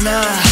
Nirvana.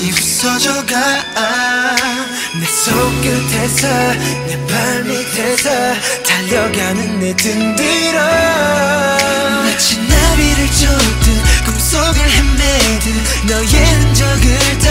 영원히 부서져가. 내 손끝에서 내 발밑에서 달려가는 내 등 뒤로. 마치 나비를 쫓듯 꿈속을 헤매듯 너의 흔적을 따